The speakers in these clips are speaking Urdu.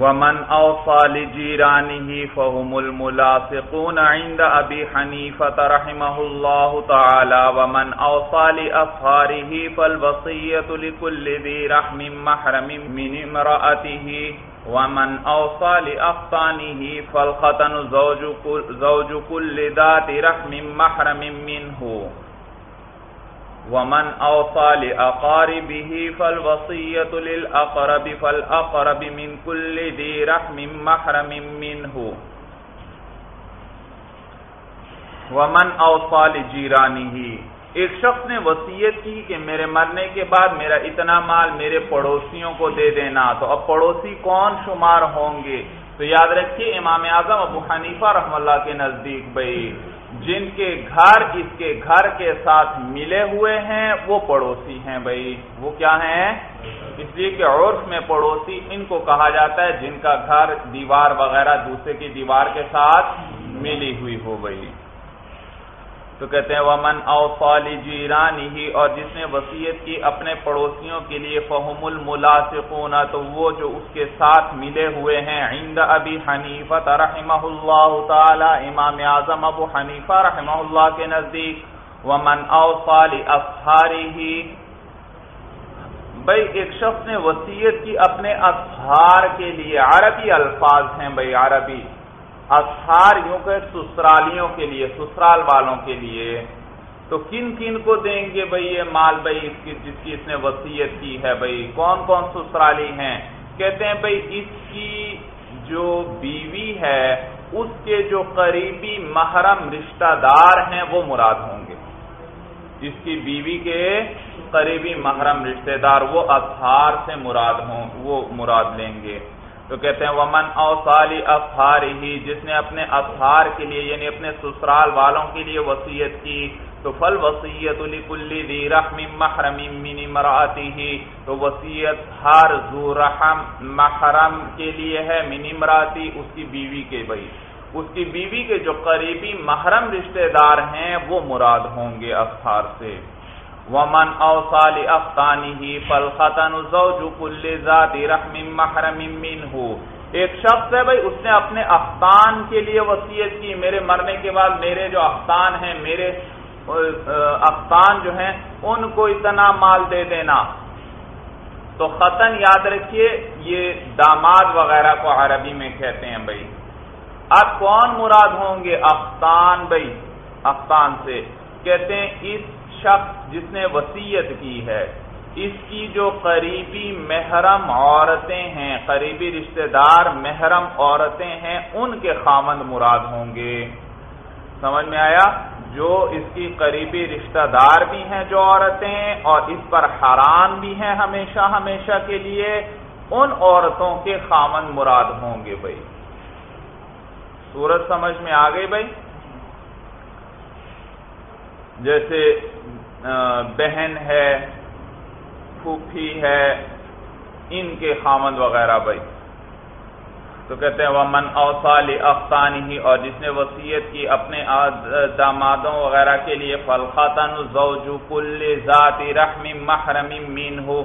ومن اوصى لجيرانه فهم الملاصقون عند ابي حنيفه رحمه الله تعالى ومن اوصى لاصهاره فالوصيه لكل ذي رحم محرم من امراته ومن اوصى لاخطانه فالختن زوج كل, زوج كل ذات رحم محرم منه ومن اوصى لاقاربه فالوصيه للاقرب فالاقرب من كل ذي رحم محرم منه. ومن اوصى لجيرانه. ایک شخص نے وصیت کی کہ میرے مرنے کے بعد میرا اتنا مال میرے پڑوسیوں کو دے دینا، تو اب پڑوسی کون شمار ہوں گے؟ تو یاد رکھیے امام اعظم ابو حنیفہ رحم اللہ کے نزدیک بھائی جن کے گھر اس کے گھر کے ساتھ ملے ہوئے ہیں، وہ پڑوسی ہیں بھائی۔ وہ کیا ہیں؟ اس لیے کہ عرف میں پڑوسی ان کو کہا جاتا ہے، جن کا گھر دیوار وغیرہ دوسرے کی دیوار کے ساتھ ملی ہوئی ہو بھائی۔ تو کہتے ہیں، ومن اوفالی جیرانی ہی اور جس نے وسیعت کی اپنے پڑوسیوں کے لیے فہم الملاسقون تو وہ جو اس کے ساتھ ملے ہوئے ہیں، عند ابی حنیفہ رحمہ اللہ تعالی امام اعظم ابو حنیفہ رحمہ اللہ کے نزدیک، ومن اوفالی افہاری ہی بھائی ایک شخص نے وسیعت کی اپنے افہار کے لیے، عربی الفاظ ہیں بھائی عربی۔ اصحار یوں کہ سسرالیوں کے لیے، سسرال والوں کے لیے۔ تو کن کن کو دیں گے بھائی یہ مال؟ بھائی اس کی، جس کی اس نے وسیعت کی ہے بھائی کون کون سسرالی ہیں؟ کہتے ہیں بھائی اس کی جو بیوی ہے، اس کے جو قریبی محرم رشتہ دار ہیں، وہ مراد ہوں گے۔ اس کی بیوی کے قریبی محرم رشتہ دار، وہ اصحار سے مراد ہوں، وہ مراد لیں گے۔ تو کہتے ہیں، ومن اوصالی افہار ہی جس نے اپنے افہار کے لیے یعنی اپنے سسرال والوں کے لیے وسیعت کی، تو فل وسیعت دی رحم محرم من مراتی ہی تو وسیعت ہر ذو رحم محرم کے لیے ہے من مراتی اس کی بیوی کے بھائی۔ اس کی بیوی کے جو قریبی محرم رشتہ دار ہیں، وہ مراد ہوں گے افہار سے۔ ومن اوصال افطانی فلختن زوج کل ذات رحم محرم منه. ایک شخص ہے بھائی، اس نے اپنے افطان کے لیے وصیت کی۔ میرے مرنے کے بعد میرے جو افطان ہیں، میرے افطان جو ہیں، ان کو اتنا مال دے دینا۔ تو ختن یاد رکھیے، یہ داماد وغیرہ کو عربی میں کہتے ہیں بھائی۔ اب کون مراد ہوں گے افطان بھائی؟ افطان سے کہتے ہیں، اس شخص جس نے وسیعت کی ہے، اس کی جو قریبی محرم عورتیں ہیں، قریبی رشتہ دار محرم عورتیں ہیں، ان کے خامند مراد ہوں گے۔ سمجھ میں آیا؟ جو اس کی قریبی رشتہ دار بھی ہیں جو عورتیں، اور اس پر حرام بھی ہیں ہمیشہ ہمیشہ کے لیے، ان عورتوں کے خامند مراد ہوں گے بھائی۔ سورج سمجھ میں آ گئی بھائی؟ جیسے بہن ہے، پھوپھی ہے، ان کے خامند وغیرہ بھائی۔ تو کہتے ہیں وہ من اوسال افطانی ہی اور جس نے وسیعت کی اپنے دامادوں وغیرہ کے لیے فلخاتن زوج کل ذات رحم محرم مین ہو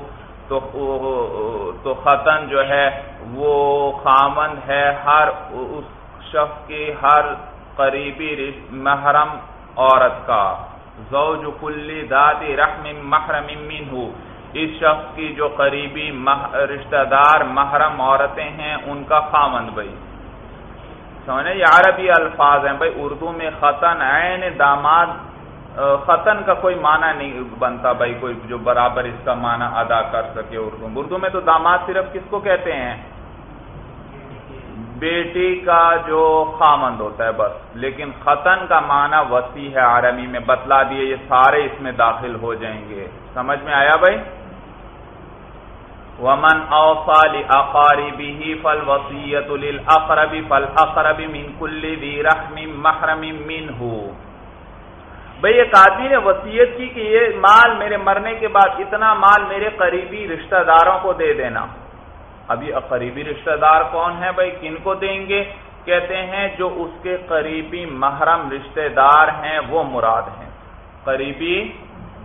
تو ختن جو ہے، وہ خامند ہے ہر اس شخص کی ہر قریبی محرم عورت کا۔ زوج کلی دادی رحم محرم منہ اس شخص کی جو قریبی رشتہ دار محرم عورتیں ہیں، ان کا خامند بھائی۔ سمجھے؟ یہ عربی الفاظ ہیں۔ بھائی، اردو میں ختن عین داماد ختن کا کوئی معنی نہیں بنتا بھائی، کوئی جو برابر اس کا معنی ادا کر سکے اردو اردو میں تو داماد صرف کس کو کہتے ہیں؟ بیٹی کا جو خامند ہوتا ہے بس، لیکن ختن کا معنی وسیع ہے، عربی میں بتلا دیے، یہ سارے اس میں داخل ہو جائیں گے۔ سمجھ میں آیا بھائی؟ ومن اوصال اقاربه فالوصیت للاقرب فالاقرب من كل ذي رحم محرم منه۔ بھئی ایک آدمی نے وصیت کی کہ یہ مال میرے مرنے کے بعد اتنا مال میرے قریبی رشتہ داروں کو دے دینا۔ ابھی قریبی رشتہ دار کون ہے بھائی؟ کن کو دیں گے؟ کہتے ہیں جو اس کے قریبی محرم رشتہ دار ہیں، وہ مراد ہیں۔ قریبی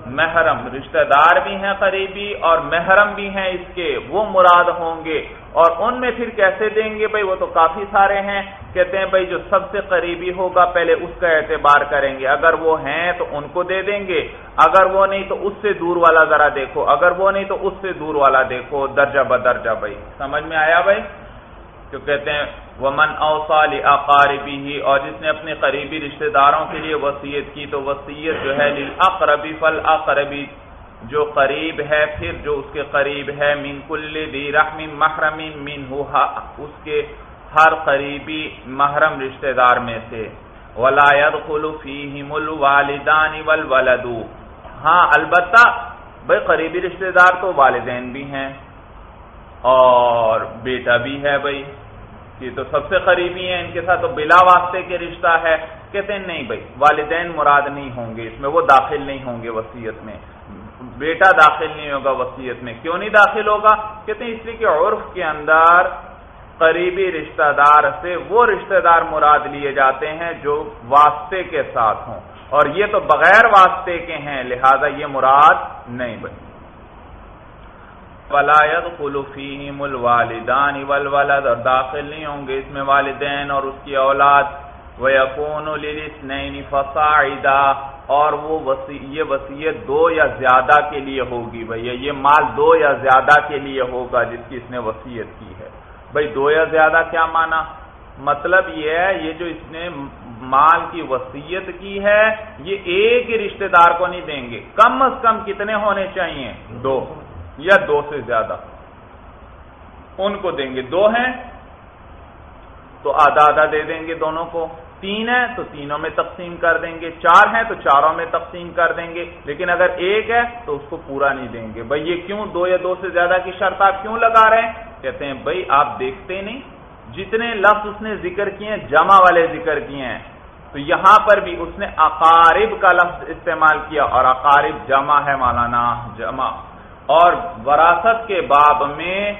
محرم رشتہ دار بھی ہیں قریبی اور محرم بھی ہیں اس کے، وہ مراد ہوں گے۔ اور ان میں پھر کیسے دیں گے؟ بھائی وہ تو کافی سارے ہیں۔ کہتے ہیں بھائی جو سب سے قریبی ہوگا پہلے اس کا اعتبار کریں گے۔ اگر وہ ہیں تو ان کو دے دیں گے۔ اگر وہ نہیں تو اس سے دور والا ذرا دیکھو۔ اگر وہ نہیں تو اس سے دور والا دیکھو۔ درجہ بدرجہ بھائی۔ سمجھ میں آیا بھائی؟ جو کہتے ہیں، ومن اوصال اقاربی ہی اور جس نے اپنے قریبی رشتہ داروں کے لیے وسیعت کی، تو وسیعت جو ہے اقربی فل اقربی جو قریب ہے، پھر جو اس کے قریب ہے، من کل دی رحم محرم من اس کے ہر قریبی محرم رشتہ دار میں سے۔ ولا يدخل فيهم الوالدان والولد۔ ہاں البتہ، بھائی، قریبی رشتہ دار تو والدین بھی ہیں اور بیٹا بھی ہے، بھائی۔ یہ تو سب سے قریبی ہیں، ان کے ساتھ تو بلا واسطے کے رشتہ ہے۔ کہتے ہیں، نہیں بھائی، والدین مراد نہیں ہوں گے، اس میں وہ داخل نہیں ہوں گے وسیعت میں۔ بیٹا داخل نہیں ہوگا وسیعت میں۔ کیوں نہیں داخل ہوگا؟ کہتے ہیں، اس لیے کہ عرف کے اندر قریبی رشتہ دار سے وہ رشتہ دار مراد لیے جاتے ہیں جو واسطے کے ساتھ ہوں۔ اور یہ تو بغیر واسطے کے ہیں، لہذا یہ مراد نہیں بنی ولاد خلفیم الوالدان والولد، اور داخل نہیں ہوں گے اس میں والدین اور اس کی اولاد۔ وہ یقون فصاعدہ اور وہ وسی یہ وسیعت دو یا زیادہ کے لیے ہوگی بھیا یہ مال دو یا زیادہ کے لیے ہوگا جس کی اس نے وسیعت کی ہے۔ بھائی دو یا زیادہ کیا مانا؟ مطلب یہ ہے، یہ جو اس نے مال کی وسیعت کی ہے، یہ ایک ہی رشتہ دار کو نہیں دیں گے۔ کم از کم کتنے ہونے چاہیے؟ دو۔ یا دو سے زیادہ ان کو دیں گے دو ہیں تو آدھا آدھا دے دیں گے دونوں کو تین ہے تو تینوں میں تقسیم کر دیں گے چار ہیں تو چاروں میں تقسیم کر دیں گے لیکن اگر ایک ہے تو اس کو پورا نہیں دیں گے بھائی یہ کیوں دو یا دو سے زیادہ کی شرط آپ کیوں لگا رہے ہیں؟ کہتے ہیں بھائی آپ دیکھتے نہیں جتنے لفظ اس نے ذکر کیے ہیں، جمع والے ذکر کیے ہیں۔ تو یہاں پر بھی اس نے اقارب کا لفظ استعمال کیا اور اقارب جمع ہے مولانا، جمع۔ اور وراثت کے باب میں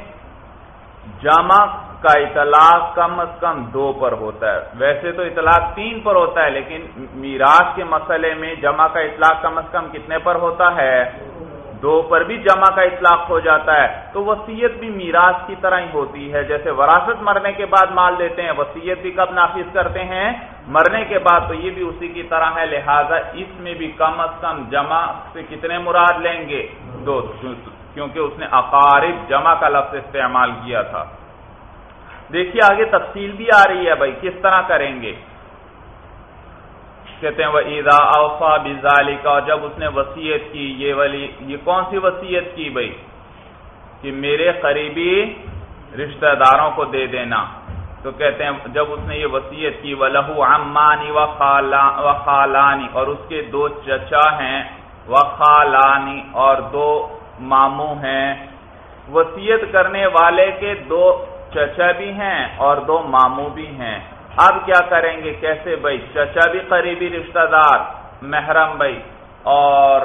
جمع کا اطلاق کم از کم دو پر ہوتا ہے۔ ویسے تو اطلاق تین پر ہوتا ہے، لیکن میراث کے مسئلے میں جمع کا اطلاق کم از کم کتنے پر ہوتا ہے؟ دو پر بھی جمع کا اطلاق ہو جاتا ہے تو وسیعت بھی میراث کی طرح ہی ہوتی ہے۔ جیسے وراثت مرنے کے بعد مال دیتے ہیں وسیعت بھی کب نافذ کرتے ہیں؟ مرنے کے بعد تو یہ بھی اسی کی طرح ہے، لہذا اس میں بھی کم از کم جمع سے کتنے مراد لیں گے؟ دو، کیونکہ اس نے اقارب جمع کا لفظ استعمال کیا تھا۔ دیکھیے آگے تفصیل بھی آ رہی ہے بھائی، کس طرح کریں گے؟ کہتے ہیں وہ عیدا اوفا بزالی کا جب اس نے وسیعت کی، یہ والی یہ کون سی وسیعت کی بھائی کہ میرے قریبی رشتہ داروں کو دے دینا۔ تو کہتے ہیں، جب اس نے یہ وسیعت کی وہ لہو امانی و خالانی اور اس کے دو چچا ہیں و خالانی اور دو ماموں ہیں۔ وسیعت کرنے والے کے دو چچا بھی ہیں اور دو ماموں بھی ہیں۔ اب کیا کریں گے؟ کیسے بھائی؟ چچا بھی قریبی رشتہ دار، محرم بھائی۔ اور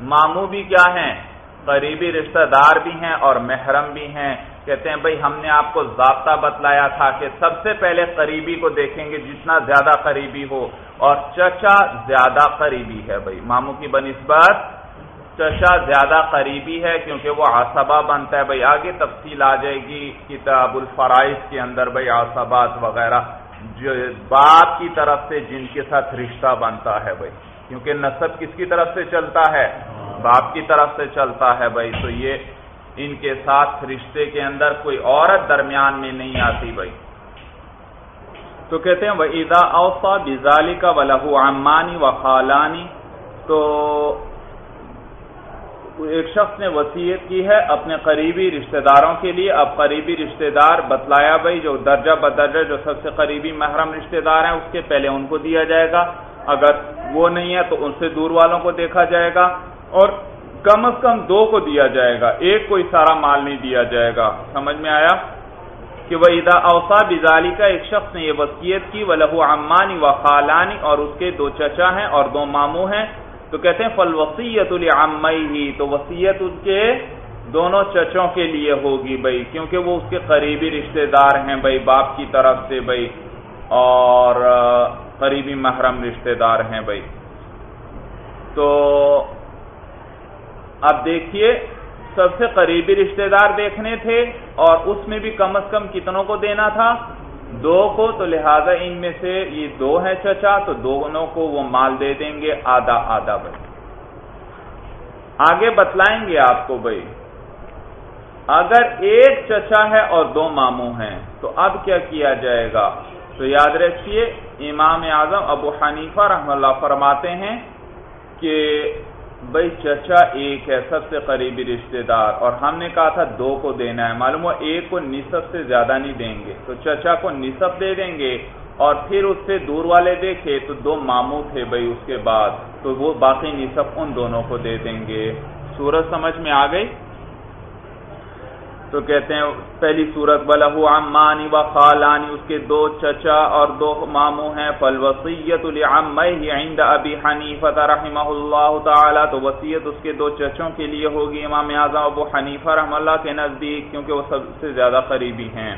ماموں بھی کیا ہیں؟ قریبی رشتہ دار بھی ہیں اور محرم بھی ہیں۔ کہتے ہیں، بھائی، ہم نے آپ کو ضابطہ بتلایا تھا کہ سب سے پہلے قریبی کو دیکھیں گے جتنا زیادہ قریبی ہو۔ اور چچا زیادہ قریبی ہے بھائی۔ ماموں کی بنسبت چشا زیادہ قریبی ہے کیونکہ وہ آصبہ بنتا ہے۔ بھائی آگے تفصیل آ جائے گی کتاب الفرائض کے اندر بھائی آصبات وغیرہ، جو باپ کی طرف سے جن کے ساتھ رشتہ بنتا ہے بھائی کیونکہ نصب کس کی طرف سے چلتا ہے؟ باپ کی طرف سے چلتا ہے بھائی تو یہ ان کے ساتھ رشتے کے اندر کوئی عورت درمیان میں نہیں آتی بھائی تو کہتے ہیں وہ عیدا اوفا بزالی کا ولہ عمانی و خالانی تو ایک شخص نے وسیعت کی ہے اپنے قریبی رشتہ داروں کے لیے، اب قریبی رشتہ دار بتلایا بھائی، جو درجہ بدرجہ، جو سب سے قریبی محرم رشتہ دار ہیں، اس کے پہلے ان کو دیا جائے گا۔ اگر وہ نہیں ہے تو ان سے دور والوں کو دیکھا جائے گا اور کم از کم دو کو دیا جائے گا۔ ایک کوئی سارا مال نہیں دیا جائے گا۔ سمجھ میں آیا؟ کہ وہ ادا اوسا بزالی کا ایک شخص نے یہ وسیعت کی وہ لہو امانی و خالانی اور اس کے دو چچا ہیں اور دو ماموں ہیں۔ تو کہتے ہیں فل وسیعت ہی تو وسیعت اس کے دونوں چچوں کے لیے ہوگی بھائی، کیونکہ وہ اس کے قریبی رشتہ دار ہیں بھائی، باپ کی طرف سے بھائی، اور قریبی محرم رشتہ دار ہیں بھائی۔ تو اب دیکھیے، سب سے قریبی رشتہ دار دیکھنے تھے، اور اس میں بھی کم از کم کتنوں کو دینا تھا؟ دو کو تو لہذا ان میں سے یہ دو ہیں چچا، تو دونوں کو وہ مال دے دیں گے، آدھا آدھا بھائی۔ آگے بتلائیں گے آپ کو بھائی۔ اگر ایک چچا ہے اور دو ماموں ہیں، تو اب کیا کیا جائے گا؟ تو یاد رکھیے، امام اعظم ابو حنیفہ رحم اللہ فرماتے ہیں کہ بھائی چچا ایک ہے سب سے قریبی رشتہ دار، اور ہم نے کہا تھا دو کو دینا ہے، معلوم ہو ایک کو نصف سے زیادہ نہیں دیں گے۔ تو چچا کو نصف دے دیں گے، اور پھر اس سے دور والے دیکھے تو دو ماموں تھے بھائی اس کے بعد، تو وہ باقی نصف ان دونوں کو دے دیں گے۔ سورج سمجھ میں آ گئی؟ تو کہتے ہیں پہلی صورت بلح عمانی و خالانی اس کے دو چچا اور دو ماموں ہیں فل وسیعت عند ابی حنیفہ رحمہ اللہ تعالی، تو وسیعت اس کے دو چچوں کے لیے ہوگی، امام اعظم ابو حنیفہ رحم اللہ کے نزدیک، کیونکہ وہ سب سے زیادہ قریبی ہیں۔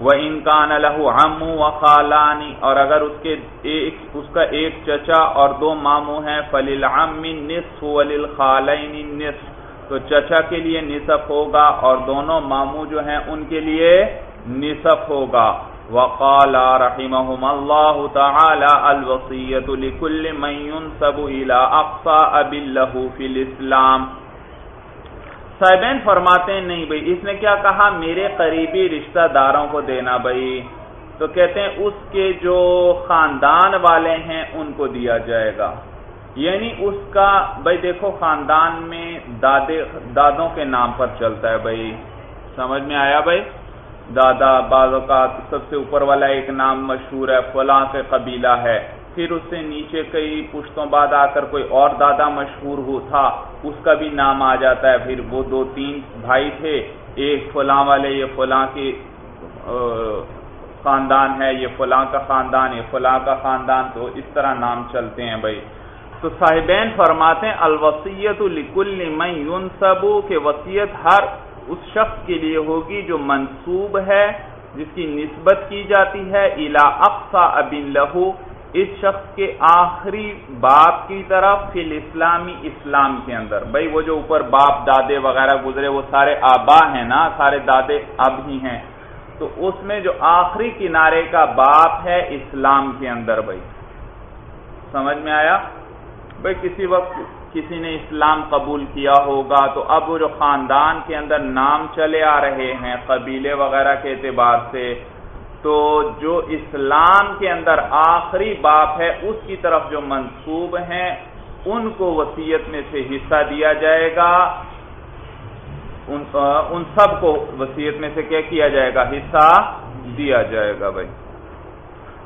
وہ انکان لہو ہم و خالانی اور اگر اس کے ایک، اس کا ایک چچا اور دو ماموں ہیں فلیل نصف ولیل خالین نصف تو چچا کے لیے نصف ہوگا اور دونوں ماموں جو ہیں ان کے لیے نصف ہوگا۔ وقال رحمهم الله تعالى الوصيه لكل من ينسب الى اقصى اب له في الاسلام۔ صاحبین فرماتے ہیں، نہیں بھائی، اس نے کیا کہا؟ میرے قریبی رشتہ داروں کو دینا بھائی۔ تو کہتے ہیں، اس کے جو خاندان والے ہیں، ان کو دیا جائے گا۔ یعنی اس کا بھائی دیکھو خاندان میں دادے دادوں کے نام پر چلتا ہے بھائی، سمجھ میں آیا بھائی؟ دادا بعض اوقات سب سے اوپر والا ایک نام مشہور ہے، فلاں سے قبیلہ ہے۔ پھر اس سے نیچے کئی پشتوں بعد آ کر کوئی اور دادا مشہور ہو تھا، اس کا بھی نام آ جاتا ہے۔ پھر وہ دو تین بھائی تھے، ایک فلاں والے، یہ فلاں کے خاندان ہے، یہ فلاں کا خاندان، یہ فلاں کا خاندان، تو اس طرح نام چلتے ہیں بھائی۔ تو صاحبین فرماتے ہیں الوسیت لکل من ينسبو کہ وسیعت ہر اس شخص کے لیے ہوگی جو منصوب ہے، جس کی نسبت کی جاتی ہے الا اقصا ابن لہو، اس شخص کے آخری باپ کی طرف، فی الاسلامی اسلام کے اندر۔ بھائی، وہ جو اوپر باپ، دادے وغیرہ گزرے، وہ سارے آبا ہیں نا، سارے دادے اب ہی ہیں۔ تو اس میں جو آخری کنارے کا باپ ہے اسلام کے اندر، بھائی۔ سمجھ میں آیا؟ بھائی کسی وقت کسی نے اسلام قبول کیا ہوگا تو اب وہ جو خاندان کے اندر نام چلے آ رہے ہیں قبیلے وغیرہ کے اعتبار سے، تو جو اسلام کے اندر آخری باپ ہے، اس کی طرف جو منصوب ہیں، ان کو وسیعت میں سے حصہ دیا جائے گا۔ ان سب کو وسیعت میں سے کیا کیا جائے گا؟ حصہ دیا جائے گا بھائی۔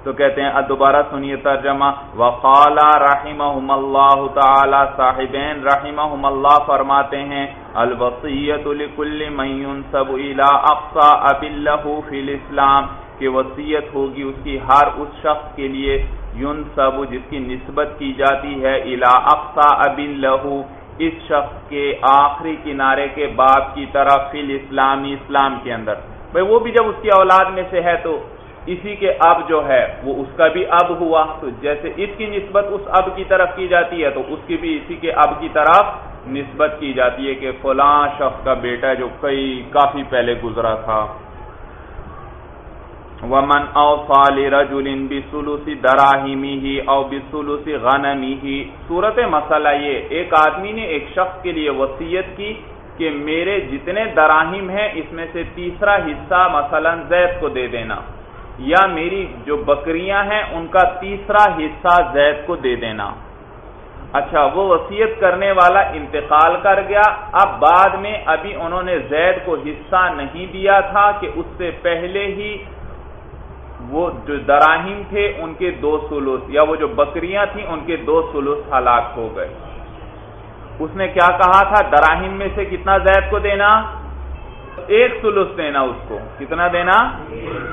تو کہتے ہیں دوبارہ سنیے ترجمہ۔ وقال رحمہم اللہ تعالی صاحبین رحمہم اللہ فرماتے ہیں الوصیت لکل من ينسب الى اقصى اب له فی الاسلام کہ وصیت ہوگی اس کی ہر اس شخص کے لیے، ينسب جس کی نسبت کی جاتی ہے الى اقصى اب له اس شخص کے آخری کنارے کے باپ کی طرف، فی الاسلامی، اسلام کے اندر۔ بھئی وہ بھی جب اس کی اولاد میں سے ہے تو اسی کے اب جو ہے وہ اس کا بھی اب ہوا، تو جیسے اس کی نسبت اس اب کی طرف کی جاتی ہے، تو اس کی بھی اسی کے اب کی طرف نسبت کی جاتی ہے کہ فلاں شخص کا بیٹا جو کئی، کافی پہلے گزرا تھا۔ ومن او فال بسلوسی دراہمی ہی او بسلوسی غنمی ہی صورت مسئلہ یہ، ایک آدمی نے ایک شخص کے لیے وسیعت کی کہ میرے جتنے دراہیم ہیں، اس میں سے تیسرا حصہ مثلا زید کو دے دینا۔ یا میری جو بکریاں ہیں ان کا تیسرا حصہ زید کو دے دینا۔ اچھا وہ وسیعت کرنے والا انتقال کر گیا۔ اب بعد میں ابھی انہوں نے زید کو حصہ نہیں دیا تھا کہ اس سے پہلے ہی وہ جو دراہیم تھے، ان کے دو سلوس، یا وہ جو بکریاں تھیں، ان کے دو سلوس ہلاک ہو گئے۔ اس نے کیا کہا تھا؟ دراہیم میں سے کتنا زید کو دینا؟ ایک سلوس دینا اس کو۔ کتنا دینا؟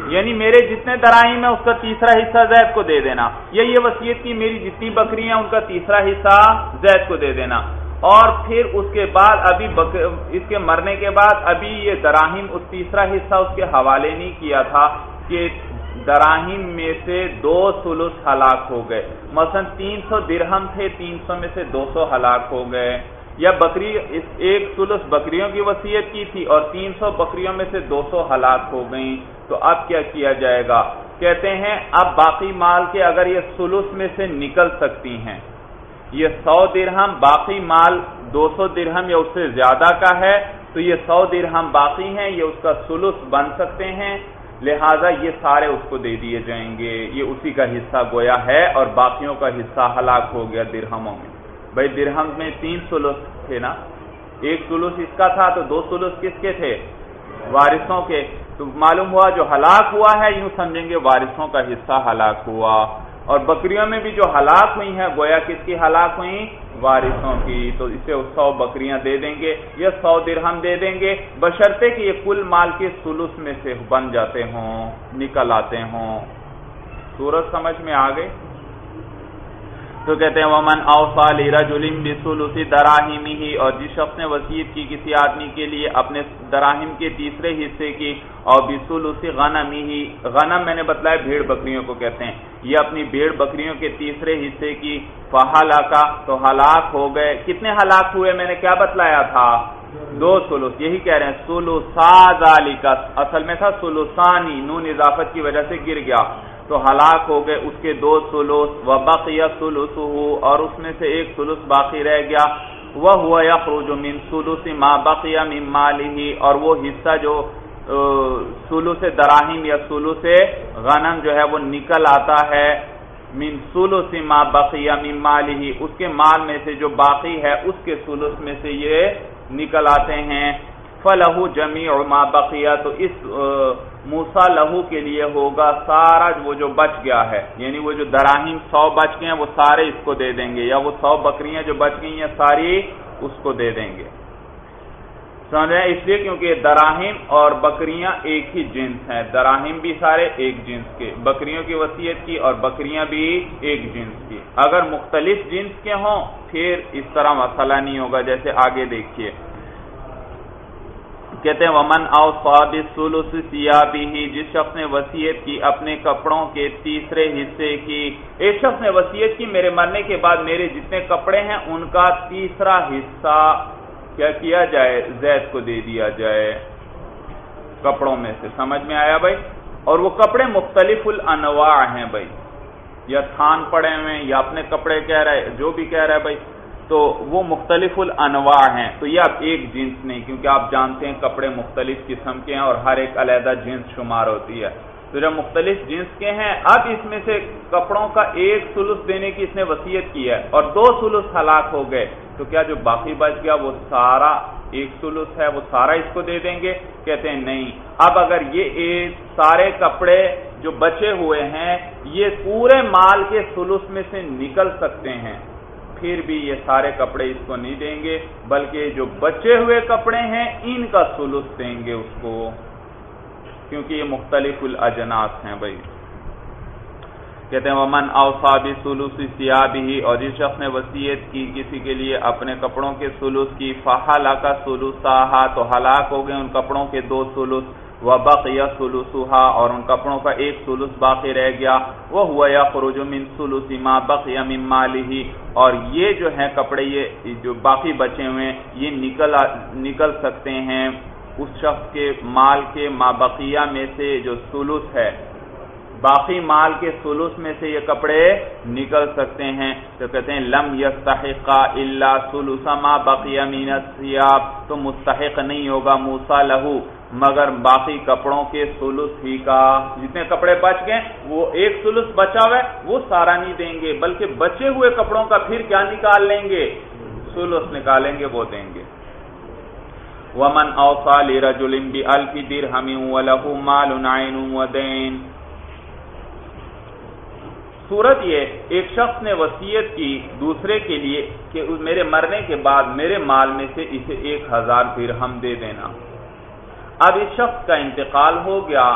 یعنی میرے جتنے دراہیم ہیں، اس کا تیسرا حصہ زید کو دے دینا۔ یا یہ وسیعت کی میری جتنی بکری ہیں، ان کا تیسرا حصہ زید کو دے دینا۔ اور پھر اس کے بعد ابھی اس کے مرنے کے بعد ابھی یہ دراہیم اس تیسرا حصہ اس کے حوالے نہیں کیا تھا کہ دراہیم میں سے دو سلوس ہلاک ہو گئے۔ مثلا تین سو درہم تھے، تین سو میں سے دو سو ہلاک ہو گئے۔ یا بکری، اس ایک سلس بکریوں کی وسیعت کی تھی اور تین سو بکریوں میں سے دو سو ہلاک ہو گئیں، تو اب کیا کیا جائے گا؟ کہتے ہیں، اب باقی مال کے اگر یہ سلس میں سے نکل سکتی ہیں، یہ سو درہم باقی مال دو سو درہم یا اس سے زیادہ کا ہے، تو یہ سو درہم باقی ہیں، یہ اس کا سلس بن سکتے ہیں، لہذا یہ سارے اس کو دے دیے جائیں گے، یہ اسی کا حصہ گویا ہے اور باقیوں کا حصہ ہلاک ہو گیا درہموں میں۔ بھائی درہم میں تین سلس تھے نا؟ ایک سلس اس کا تھا تو دو سلس کس کے تھے؟ وارثوں کے۔ تو معلوم ہوا جو ہلاک ہوا ہے، یوں سمجھیں گے وارثوں کا حصہ ہلاک ہوا۔ اور بکریوں میں بھی جو ہلاک ہوئی ہیں، گویا کس کی ہلاک ہوئی؟ وارثوں کی۔ تو اسے سو بکریاں دے دیں گے یا سو درہم دے دیں گے۔ بشرطے کہ یہ کل مال کے سلس میں سے بن جاتے ہوں، نکل آتے ہوں۔ سورج سمجھ میں آ گئے؟ تو کہتے ہیں، ومن اوفا لرجل بسلس دراہمی ہی اور جس شخص نے وسیعت کی کسی آدمی کے لیے اپنے دراہم کے تیسرے حصے کی، اور بسلس غنمی ہی غنم میں نے بتلایا بھیڑ بکریوں کو کہتے ہیں، یہ اپنی بھیڑ بکریوں کے تیسرے حصے کی فہلاکا تو ہلاک ہو گئے۔ کتنے ہلاک ہوئے میں نے کیا بتلایا تھا؟ دو سلوس یہی کہہ رہے ہیں سلوسا ذالک اصل میں تھا سلوسانی نون اضافت کی وجہ سے گر گیا۔ تو ہلاک ہو گئے اس کے دو سلوس و بقی سلوس اور اس میں سے ایک سلوس باقی رہ گیا۔ وہ ہوا یخرج من سلوس ما بقی من مالی اور وہ حصہ جو سلوس دراہیم یا سلوس غنم جو ہے وہ نکل آتا ہے۔ من سلوس ما بقی من مالی اس کے مال میں سے جو باقی ہے، اس کے سلوس میں سے یہ نکل آتے ہیں۔ فلہو جمی ما بقیہ تو اس موسا لہو کے لیے ہوگا سارا وہ جو بچ گیا ہے یعنی وہ جو دراہیم سو بچ گئے ہیں، وہ سارے اس کو دے دیں گے، یا وہ سو بکریاں جو بچ گئی ہیں، ساری اس کو دے دیں گے۔ سمجھ رہے اس لیے کیونکہ دراہیم اور بکریاں ایک ہی جنس ہیں۔ دراہیم بھی سارے ایک جنس کے، بکریوں کی وسیعت کی اور بکریاں بھی ایک جنس کی۔ اگر مختلف جنس کے ہوں، پھر اس طرح مسئلہ نہیں ہوگا۔ جیسے آگے دیکھیے۔ کہتے ہیں، ومن او سیابی ہی جس شخص نے وسیعت کی اپنے کپڑوں کے تیسرے حصے کی ایک شخص نے وسیعت کی میرے مرنے کے بعد میرے جتنے کپڑے ہیں، ان کا تیسرا حصہ کیا کیا جائے؟ زید کو دے دیا جائے۔ کپڑوں میں سے، سمجھ میں آیا بھائی؟ اور وہ کپڑے مختلف الانواع ہیں بھائی۔ یا تھان پڑے ہوئے یا اپنے کپڑے کہہ رہے، جو بھی کہہ رہا ہے بھائی۔ تو وہ مختلف الانواع ہیں۔ تو یہ اب ایک جنس نہیں، کیونکہ آپ جانتے ہیں کپڑے مختلف قسم کے ہیں اور ہر ایک علیحدہ جنس شمار ہوتی ہے۔ تو جب مختلف جنس کے ہیں، اب اس میں سے کپڑوں کا ایک سلس دینے کی اس نے وسیعت کی ہے اور دو سلس ہلاک ہو گئے۔ تو کیا جو باقی بچ گیا، وہ سارا ایک سلس ہے، وہ سارا اس کو دے دیں گے؟ کہتے ہیں نہیں۔ اب اگر یہ ایک سارے کپڑے جو بچے ہوئے ہیں، یہ پورے مال کے سلس میں سے نکل سکتے ہیں۔ پھر بھی یہ سارے کپڑے اس کو نہیں دیں گے، بلکہ جو بچے ہوئے کپڑے ہیں، ان کا سلس دیں گے اس کو۔ کیونکہ یہ مختلف الاجناس ہیں بھائی۔ کہتے ہیں، ومن اوفا سلوس سیابی اور جس شخص نے وسیعت کی کسی کے لیے اپنے کپڑوں کے سلوس کی فہلا کا سلوسا تو ہلاک ہو گئے ان کپڑوں کے دو سلوس۔ وبق یا سلوسا اور ان کپڑوں کا ایک سلوس باقی رہ گیا۔ وہ ہوا یا خروج من سلوس ما بق یا مالی اور یہ جو ہیں کپڑے، یہ جو باقی بچے ہوئے یہ نکل نکل سکتے ہیں اس شخص کے مال کے ما بقیہ میں سے جو سلوس ہے۔ باقی مال کے سلوس میں سے یہ کپڑے نکل سکتے ہیں۔ تو کہتے ہیں، لم یستحق الا سلوس ما بقیہ من الثياب۔ تو مستحق نہیں ہوگا موسی لہو مگر باقی کپڑوں کے سلس ہی کا جتنے کپڑے بچ گئے وہ ایک سلس بچا ہوا ہے، وہ سارا نہیں دیں گے، بلکہ بچے ہوئے کپڑوں کا پھر کیا نکال لیں گے؟ سلس نکالیں گے، وہ دیں گے۔ ومن اوفا لرجل بألف درهم وله مال عين ودين۔ صورت یہ ایک شخص نے وسیعت کی دوسرے کے لیے کہ میرے مرنے کے بعد میرے مال میں سے اسے ایک ہزار درہم دے دینا۔ اب اس شخص کا انتقال ہو گیا۔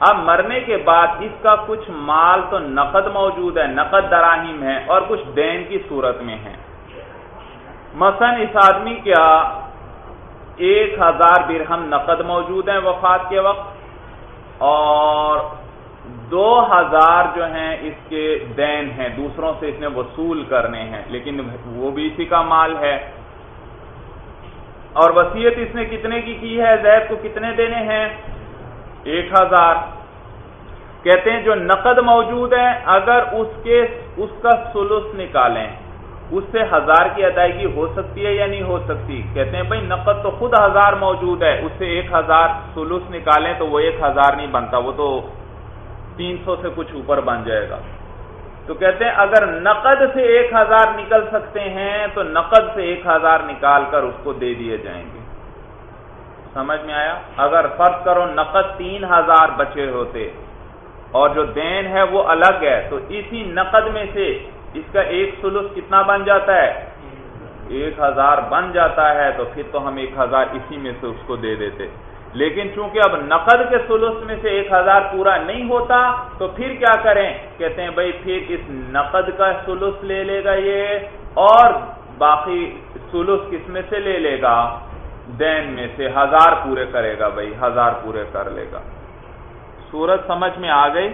اب مرنے کے بعد اس کا کچھ مال تو نقد موجود ہے، نقد دراہیم ہے اور کچھ دین کی صورت میں ہے۔ مثلا اس آدمی کیا ایک ہزار برہم نقد موجود ہیں وفات کے وقت اور دو ہزار جو ہیں اس کے دین ہیں، دوسروں سے اس نے وصول کرنے ہیں، لیکن وہ بھی اسی کا مال ہے۔ اور وسیعت اس نے کتنے کی کی ہے؟ زید کو کتنے دینے ہیں؟ ایک ہزار۔ کہتے ہیں جو نقد موجود ہے اگر اس کے، اس کا سلس نکالیں، اس سے ہزار کی ادائیگی ہو سکتی ہے یا نہیں ہو سکتی؟ کہتے ہیں بھائی نقد تو خود ہزار موجود ہے، اس سے ایک ہزار سلوس نکالیں تو وہ ایک ہزار نہیں بنتا، وہ تو تین سو سے کچھ اوپر بن جائے گا۔ تو کہتے ہیں اگر نقد سے ایک ہزار نکل سکتے ہیں تو نقد سے ایک ہزار نکال کر اس کو دے دیے جائیں گے۔ سمجھ میں آیا؟ اگر فرض کرو نقد تین ہزار بچے ہوتے اور جو دین ہے وہ الگ ہے، تو اسی نقد میں سے اس کا ایک سلوس کتنا بن جاتا ہے؟ ایک ہزار بن جاتا ہے، تو پھر تو ہم ایک ہزار اسی میں سے اس کو دے دیتے۔ لیکن چونکہ اب نقد کے سلوس میں سے ایک ہزار پورا نہیں ہوتا، تو پھر کیا کریں؟ کہتے ہیں بھائی، پھر اس نقد کا سلس لے لے گا یہ، اور باقی سلوس کس میں سے لے لے گا؟ دین میں سے ہزار پورے کرے گا بھائی، ہزار پورے کر لے گا۔ سورج سمجھ میں آ گئی؟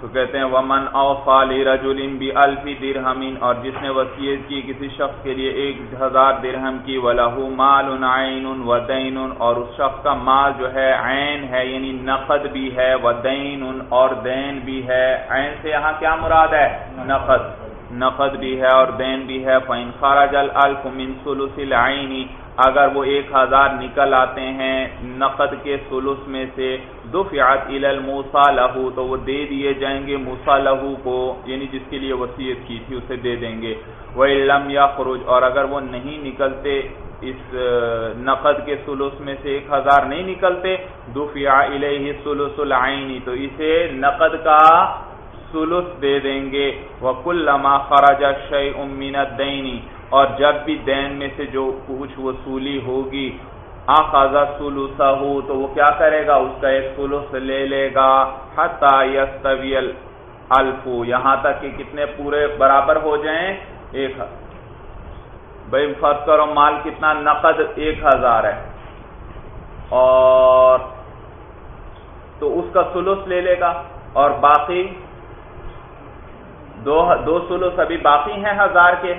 تو کہتے ہیں، ومن او فالی رجولم بھی الفی درہمین اور جس نے وسیعت کی کسی شخص کے لیے ایک ہزار درہم کی ولہو مال عین و دین اور اس شخص کا مال جو ہے عین ہے یعنی نقد بھی ہے و دین اور دین بھی ہے. عین سے یہاں کیا مراد ہے؟ نقد. نقد بھی ہے اور دین بھی ہے. فَإِنْ خَرَجَ الْأَلْفُ مِنْ سُلُسِ الْعَيْنِ، اگر وہ ایک ہزار نکل آتے ہیں نقد کے سلس میں سے دفعت الى الموسا لہو، تو وہ دے دیے جائیں گے موسا لہو کو یعنی جس کے لیے وسیعت کی تھی، اسے دے دیں گے۔ وہ علم یا خروج اور اگر وہ نہیں نکلتے، اس نقد کے سلس میں سے ایک ہزار نہیں نکلتے دفعہ الیہ سلس العینی تو اسے نقد کا سلس دے دیں گے۔ وہ کل لما خراج شی امینت دینی اور جب بھی دین میں سے جو کچھ وصولی ہوگی ہاں آخذا سلوسا تو وہ کیا کرے گا؟ اس کا ایک سلوس لے لے گا۔ حتی یستوی الفو، یہاں تک کہ کتنے پورے برابر ہو جائیں؟ ایک بھائی فرض کرو مال کتنا نقد ایک ہزار ہے۔ اور تو اس کا سلوس لے لے گا۔ اور باقی دو سلوس ابھی باقی ہیں ہزار کے۔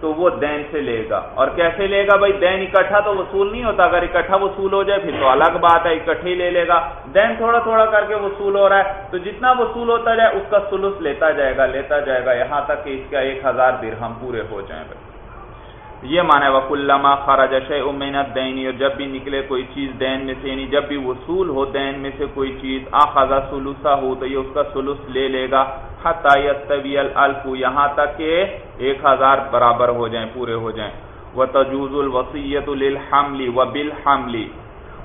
تو وہ دین سے لے گا۔ اور کیسے لے گا بھائی؟ دین اکٹھا تو وصول نہیں ہوتا۔ اگر اکٹھا وصول ہو جائے پھر تو الگ بات ہے، اکٹھے لے لے گا۔ دین تھوڑا تھوڑا کر کے وصول ہو رہا ہے۔ تو جتنا وصول ہوتا جائے، اس کا سلوس لیتا جائے گا، لیتا جائے گا۔ یہاں تک کہ اس کا ایک ہزار درہم پورے ہو جائیں۔ بھائی یہ مانا وک اللہ خراج امینت دینی اور جب بھی نکلے کوئی چیز دین میں سے یعنی جب بھی وصول ہو دین میں سے کوئی چیز آخذا سلوسا ہو تو یہ اس کا سلوس لے لے گا۔ حتی الف یہاں تک کہ ایک ہزار برابر ہو جائیں، پورے ہو جائیں۔ وہ تجوز الوسیت الحملی و بل حملی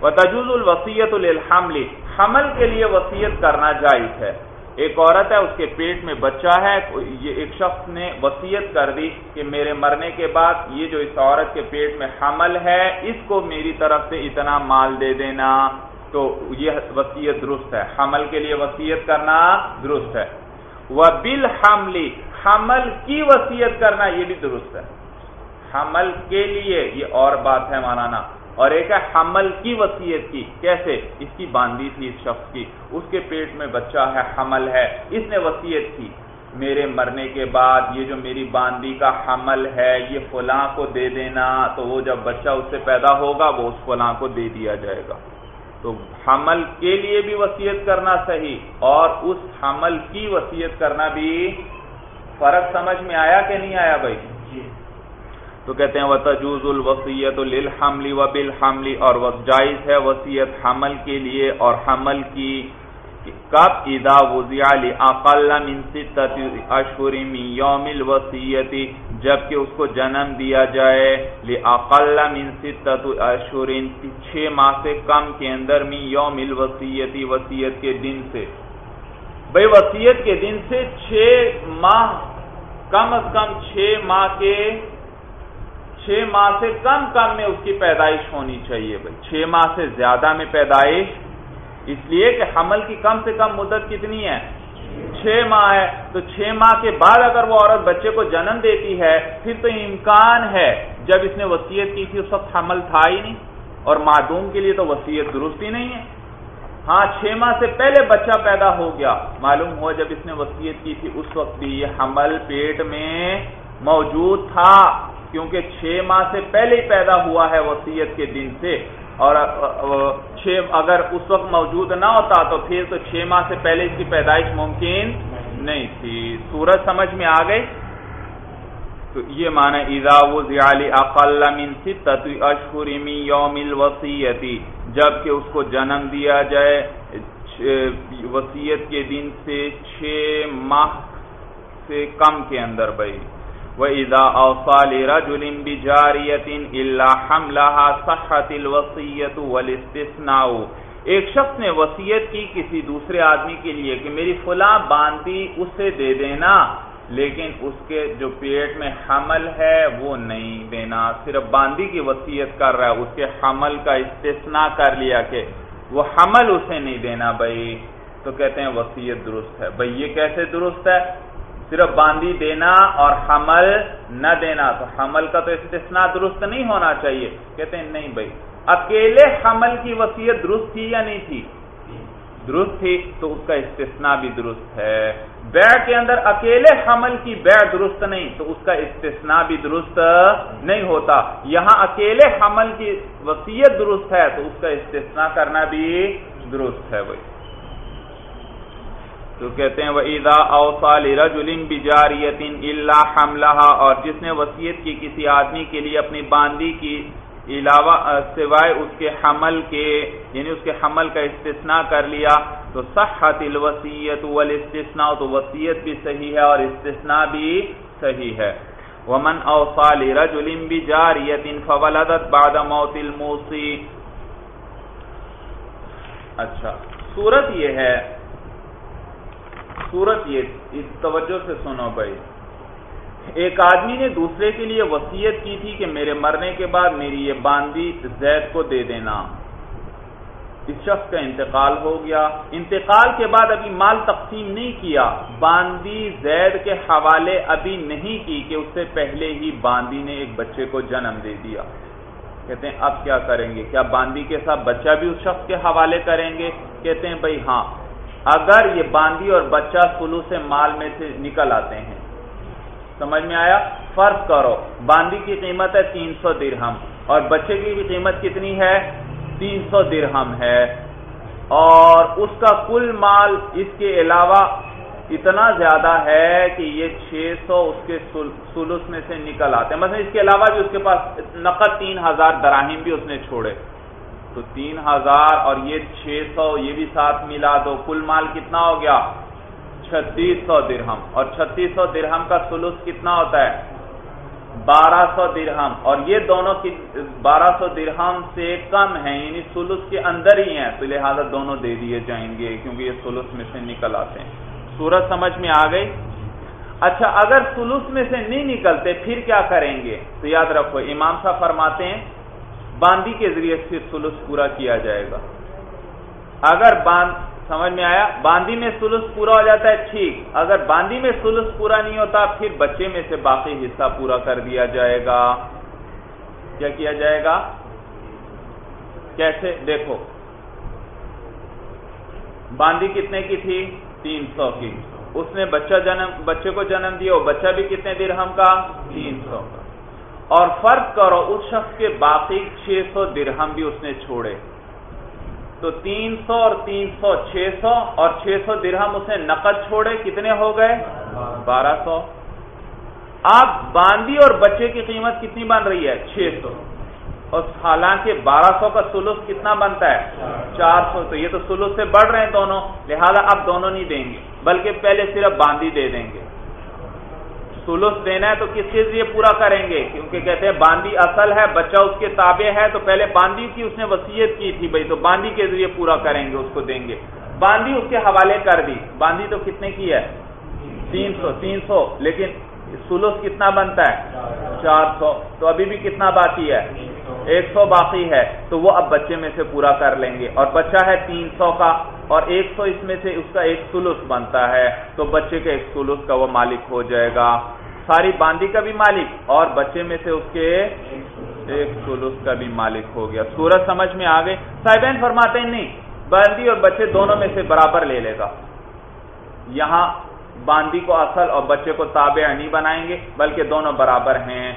و تجوز الوسیت الحملی حمل کے لیے وسیعت کرنا جائز ہے۔ ایک عورت ہے، اس کے پیٹ میں بچہ ہے، یہ ایک شخص نے وسیعت کر دی کہ میرے مرنے کے بعد یہ جو اس عورت کے پیٹ میں حمل ہے، اس کو میری طرف سے اتنا مال دے دینا۔ تو یہ وسیعت درست ہے۔ حمل کے لیے وسیعت کرنا درست ہے۔ وہ بل حملی حمل کی وسیعت کرنا یہ بھی درست ہے۔ حمل کے لیے یہ اور بات ہے مانانا اور ایک ہے حمل کی وسیعت کی۔ کیسے؟ اس کی باندھی تھی اس شخص کی۔ اس کے پیٹ میں بچہ ہے، حمل ہے۔ اس نے وسیعت کی۔ میرے مرنے کے بعد یہ جو میری باندھی کا حمل ہے، یہ فلاں کو دے دینا۔ تو وہ جب بچہ اس سے پیدا ہوگا، وہ اس فلاں کو دے دیا جائے گا۔ تو حمل کے لیے بھی وسیعت کرنا صحیح اور اس حمل کی وسیعت کرنا بھی فرق سمجھ میں آیا کہ نہیں آیا بھائی؟ جی۔ تو کہتے ہیں وہ تجوز الوسیت الحملی و بالحملی اور جائز ہے وسیعت حمل کے لیے اور حمل کی کب؟ ادا وزیا اقل من ستت اشہر من یوم الوسیت جبکہ اس کو جنم دیا جائے لاقل من ستت اشہر چھ ماہ سے کم کے اندر من یوم الوسیت وسیعت کے دن سے۔ بھئی وسیعت کے دن سے چھ ماہ، کم از کم چھ ماہ کے چھ ماہ سے کم کم میں اس کی پیدائش ہونی چاہیے بھائی۔ چھ ماہ سے زیادہ میں پیدائش۔ اس لیے کہ حمل کی کم سے کم مدت کتنی ہے؟ چھ ماہ ہے۔ تو چھ ماہ کے بعد اگر وہ عورت بچے کو جنم دیتی ہے، پھر تو امکان ہے۔ جب اس نے وسیعت کی تھی، اس وقت حمل تھا ہی نہیں۔ اور معدوم کے لیے تو وسیعت درست ہی نہیں ہے۔ ہاں چھ ماہ سے پہلے بچہ پیدا ہو گیا۔ معلوم ہوا جب اس نے وسیعت کی تھی، اس وقت بھی یہ حمل پیٹ میں موجود تھا۔ کیونکہ چھ ماہ سے پہلے ہی پیدا ہوا ہے وسیعت کے دن سے، اور چھ، اگر اس وقت موجود نہ ہوتا تو پھر تو چھ ماہ سے پہلے اس کی پیدائش ممکن نہیں تھی۔ سورج سمجھ میں آ گئی؟ تو یہ معنی اذا وزعلی اقل من اشہر من یوم جبکہ اس کو جنم دیا جائے وسیعت کے دن سے چھ ماہ سے کم کے اندر بھائی۔ وَإِذَا أَوْصَى لِرَجُلٍ بِجَارِيَةٍ إِلَّا حَمْلَهَا صَحَّتِ الْوَصِيَّةُ وَالِاسْتِثْنَاءُ۔ ایک شخص نے وسیعت کی کسی دوسرے آدمی کے لیے کہ میری فلاں باندی اسے دے دینا، لیکن اس کے جو پیٹ میں حمل ہے وہ نہیں دینا۔ صرف باندی کی وسیعت کر رہا ہے، اس کے حمل کا استثناء کر لیا کہ وہ حمل اسے نہیں دینا بھائی۔ تو کہتے ہیں وسیعت درست ہے۔ بھائی، یہ کیسے درست ہے؟ صرف باندی دینا اور حمل نہ دینا، تو حمل کا تو استثناء درست نہیں ہونا چاہیے۔ کہتے ہیں، نہیں بھائی، اکیلے حمل کی وسیعت درست تھی یا نہیں تھی؟ درست تھی، تو اس کا استثناء بھی درست ہے۔ بیع کے اندر اکیلے حمل کی بیع درست نہیں، تو اس کا استثناء بھی درست نہیں ہوتا۔ یہاں اکیلے حمل کی وسیعت درست ہے، تو اس کا استثناء کرنا بھی درست ہے بھائی۔ تو کہتے ہیں وہ عیدا اوسال رجولم بجاریتن اللہ حملہ اور جس نے وسیعت کی کسی آدمی کے لیے اپنی باندی کی علاوہ سوائے اس کے حمل کے یعنی اس کے حمل کا استثناء کر لیا، تو صحت الوسیت والاستثناء، تو وسیعت بھی صحیح ہے اور استثناء بھی صحیح ہے۔ ومن اوصال رجل بجاریت فولدت بعد موت الموصی اچھا صورت یہ ہے صورت یہ، اس توجہ سے سنو بھائی۔ ایک آدمی نے دوسرے کے لیے وسیعت کی تھی کہ میرے مرنے کے بعد میری یہ باندی زید کو دے دینا۔ اس شخص کا انتقال ہو گیا۔ انتقال کے بعد ابھی مال تقسیم نہیں کیا۔ باندی زید کے حوالے ابھی نہیں کی کہ اس سے پہلے ہی باندی نے ایک بچے کو جنم دے دیا۔ کہتے ہیں، اب کیا کریں گے؟ کیا باندی کے ساتھ بچہ بھی اس شخص کے حوالے کریں گے؟ کہتے ہیں، بھائی ہاں۔ اگر یہ باندی اور بچہ سلو سے مال میں سے نکل آتے ہیں۔ سمجھ میں آیا؟ فرض کرو باندی کی قیمت ہے تین سو درہم اور بچے کی بھی قیمت کتنی ہے؟ تین سو درہم ہے۔ اور اس کا کل مال اس کے علاوہ اتنا زیادہ ہے کہ یہ چھ سو اس کے سلس میں سے نکل آتے ہیں۔ مثلا اس کے علاوہ بھی اس کے پاس نقد تین ہزار دراہیم بھی اس نے چھوڑے۔ تو تین ہزار اور یہ چھ سو، یہ بھی ساتھ ملا دو۔ کل مال کتنا ہو گیا؟ چھتیس سو درہم۔ اور چھتیس سو درہم کا سلوس کتنا ہوتا ہے؟ بارہ سو درہم۔ اور یہ دونوں کی، بارہ سو درہم سے کم ہیں یعنی سلوس کے اندر ہی ہیں۔ تو لہٰذا دونوں دے دیے جائیں گے، کیونکہ یہ سلوس میں سے نکل آتے ہیں۔ سورج سمجھ میں آ گئی؟ اچھا اگر سلوس میں سے نہیں نکلتے، پھر کیا کریں گے؟ تو یاد رکھو، امام صاحب فرماتے ہیں باندی کے ذریعے سے سلوس پورا کیا جائے گا۔ اگر باندھ سمجھ میں آیا؟ باندی میں سلس پورا ہو جاتا ہے، ٹھیک۔ اگر باندی میں سلس پورا نہیں ہوتا، پھر بچے میں سے باقی حصہ پورا کر دیا جائے گا۔ کیا کیا جائے گا؟ کیسے؟ دیکھو۔ باندی کتنے کی تھی؟ تین سو کی۔ اس نے بچہ جنم، بچے کو جنم دیا وہ بچہ بھی کتنے درہم کا؟ تین سو کا۔ اور فرض کرو اس شخص کے باقی چھ سو درہم بھی اس نے چھوڑے۔ تو تین سو اور تین سو چھ سو اور چھ سو درہم اسے نقد چھوڑے، کتنے ہو گئے؟ بارہ سو۔ آپ باندی اور بچے کی قیمت کتنی بن رہی ہے؟ چھ سو۔ اور حالانکہ بارہ سو کا سلوس کتنا بنتا ہے؟ چار سو۔ تو یہ تو سلوس سے بڑھ رہے ہیں دونوں، لہذا آپ دونوں نہیں دیں گے، بلکہ پہلے صرف باندی دے دیں گے۔ سلوس دینا ہے تو کس کے ذریعے پورا کریں گے؟ کیونکہ کہتے ہیں باندی اصل ہے، بچہ اس کے تابع ہے، تو پہلے باندی کی اس نے وسیعت کی تھی بھائی، تو باندی کے ذریعے پورا کریں گے، اس کو دیں گے۔ باندی اس کے حوالے کر دی۔ باندی تو کتنے کی ہے؟ تین سو تین سو۔ لیکن سلوس کتنا بنتا ہے؟ چار سو۔ تو ابھی بھی کتنا باقی ہے؟ ایک سو باقی ہے۔ تو وہ اب بچے میں سے پورا کر لیں گے۔ اور بچہ ہے تین سو کا۔ اور ایک سو اس میں سے اس کا ایک سلوس بنتا ہے، تو بچے کے ایک سلوس کا وہ مالک ہو جائے گا۔ ساری باندی کا بھی مالک اور بچے میں سے اس کے ایک سلوس کا بھی مالک ہو گیا۔ سورج سمجھ میں آ گئے صاحبین فرماتے ہیں، نہیں باندی اور بچے دونوں میں سے برابر لے لے گا۔ یہاں باندی کو اصل اور بچے کو تابع نہیں بنائیں گے، بلکہ دونوں برابر ہیں۔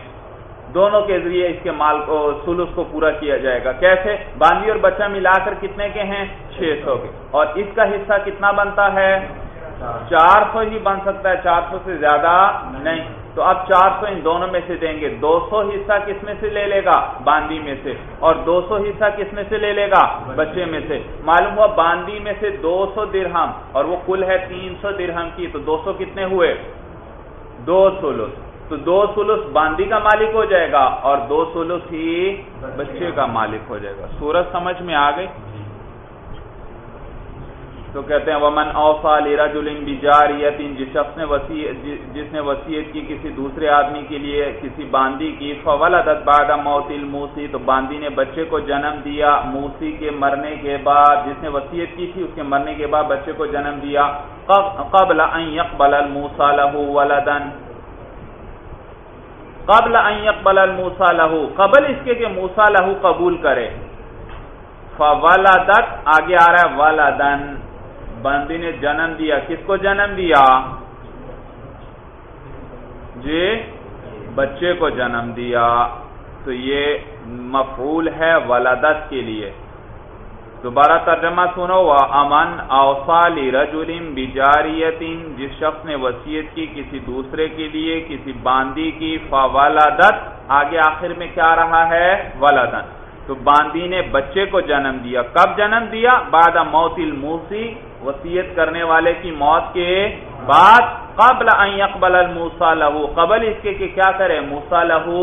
دونوں کے ذریعے اس کے مال کو، سلوس کو پورا کیا جائے گا۔ کیسے؟ باندی اور بچہ ملا کر کتنے کے ہیں؟ چھ سو کے۔ اور اس کا حصہ کتنا بنتا ہے؟ چار سو ہی بن سکتا ہے، چار سو سے زیادہ نہیں۔ تو اب چار سو ان دونوں میں سے دیں گے۔ دو سو حصہ کس میں سے لے لے گا؟ باندی میں سے۔ اور دو سو حصہ کس میں سے لے لے گا؟ بچے میں سے۔ معلوم ہوا باندی میں سے دو سو درہم، اور وہ کل ہے تین سو درہم کی۔ تو دو سو کتنے ہوئے؟ دو سولس تو دو سولس باندی کا مالک ہو جائے گا اور دو سولس ہی بچے کا مالک ہو جائے گا۔ سورج سمجھ میں آ گئی؟ تو کہتے ہیں، ومن اوفا لیرا جلم بجاریت جس شخص نے جس نے وسیعت کی کسی دوسرے آدمی کے لیے کسی باندی کی، فولدت بعد موت الموسی تو باندی نے بچے کو جنم دیا۔ موسی کے مرنے کے بعد، جس نے وسیعت کی تھی، اس کے مرنے کے بعد بچے کو جنم دیا۔ قبل ان يقبل الموسى له ولدا۔ قبل ان يقبل الموسى له، قبل اس کے کہ موسى له قبول کرے۔ فولدت، آگے آ رہا ہے، ولدن۔ بندی نے جنم دیا۔ کس کو جنم دیا؟ جی بچے کو جنم دیا۔ تو یہ مفعول ہے ولادت کے لیے۔ دوبارہ ترجمہ سنو امن اوسالی رجولم بجاریتن جس شخص نے وسیعت کی کسی دوسرے کے لیے، کسی باندی کی، فولادت آگے آخر میں کیا رہا ہے؟ ولادن تو باندی نے بچے کو جنم دیا۔ کب جنم دیا؟ بعد موت الموسی وسیعت کرنے والے کی موت کے بعد، قبل ان يقبل الموسى له۔ قبل اس کے کہ کیا کرے؟ موسا لہو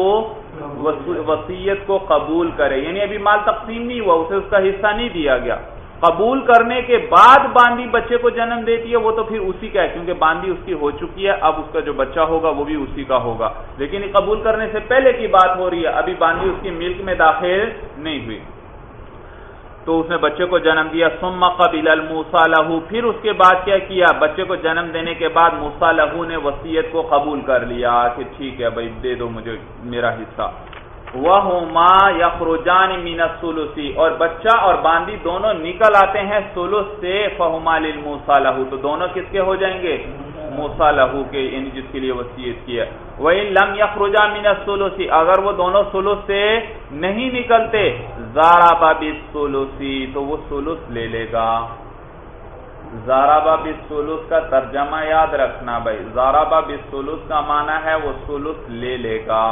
وسیعت کو قبول کرے۔ یعنی ابھی مال تقسیم نہیں ہوا، اسے اس کا حصہ نہیں دیا گیا۔ قبول کرنے کے بعد باندی بچے کو جنم دیتی ہے، وہ تو پھر اسی کا ہے، کیونکہ باندی اس کی ہو چکی ہے، اب اس کا جو بچہ ہوگا وہ بھی اسی کا ہوگا۔ لیکن قبول کرنے سے پہلے کی بات ہو رہی ہے، ابھی باندی اس کی ملک میں داخل نہیں ہوئی۔ تو اس نے بچے کو جنم دیا سم قبل الموسا لہو، پھر اس کے بعد کیا کیا؟ بچے کو جنم دینے کے بعد موسا لہو نے وسیعت کو قبول کر لیا کہ ٹھیک ہے بھائی، دے دو مجھے میرا حصہ۔ وہ ماں یا خروجان مین اور بچہ اور باندی دونوں نکل آتے ہیں سلوس سے فہما لموسا لہو تو دونوں کس کے ہو جائیں گے؟ موسا لہو کے یعنی جس کے لیے وسیعت کی ہے۔ وہی لم یا خروجا مین اگر وہ دونوں سلوس سے نہیں نکلتے، زارا بابی سلوسی تو وہ سلوس لے لے گا۔ زارا بابی سلوس کا ترجمہ یاد رکھنا بھائی۔ زارا بابی سلوس کا معنی ہے وہ سلوس لے لے گا۔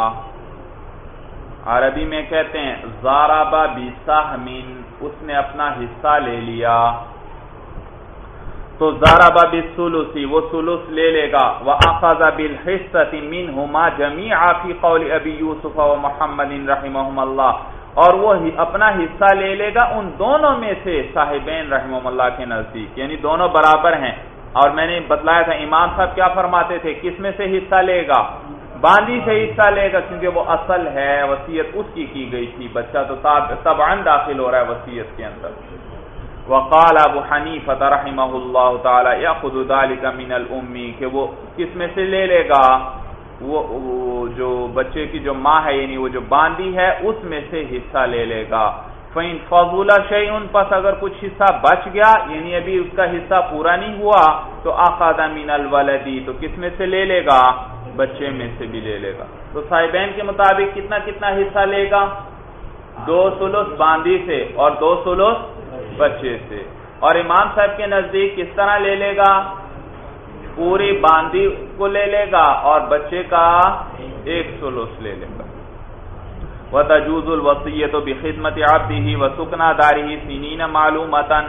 عربی میں کہتے ہیں زارابا بیساہمین اس نے اپنا حصہ لے لیا۔ تو زارابا بسلوسی وہ سلوس لے لے گا۔ وہ اخذ بالحصت منہما جميعا فی قول ابی یوسف و محمد رحمہم اللہ اور وہ اپنا حصہ لے لے گا ان دونوں میں سے صاحبین رحمہ اللہ کے نزدیک۔ یعنی دونوں برابر ہیں۔ اور میں نے بتلایا تھا، امام صاحب کیا فرماتے تھے؟ کس میں سے حصہ لے گا؟ باندی سے حصہ لے گا، کیونکہ وہ اصل ہے وسیعت اس کی کی گئی تھی۔ بچہ تو طبعا داخل ہو رہا ہے وسیعت کے اندر۔ وقال ابو حنیفہ رحمہ اللہ تعالی، یاخذ ذلك من الامی، کہ وہ کس میں سے لے لے گا؟ وہ جو بچے کی جو ماں ہے یعنی وہ جو باندی ہے، اس میں سے حصہ لے لے گا۔ فین فضولہ شعین پس اگر کچھ حصہ بچ گیا یعنی ابھی اس کا حصہ پورا نہیں ہوا، تو آخاد من الولدی، تو کس میں سے لے لے گا؟ بچے میں سے بھی لے لے گا۔ تو صاحبین کے مطابق کتنا کتنا حصہ لے گا؟ دو سلوس باندی سے اور دو سلوس بچے سے۔ اور امام صاحب کے نزدیک کس طرح لے لے گا؟ پوری باندی کو لے لے گا اور بچے کا ایک سلوس لے لے گا۔ وہ تجوز الوسیت و بخدمت آبدی ہی و سکنا داری ہی سینین معلومتن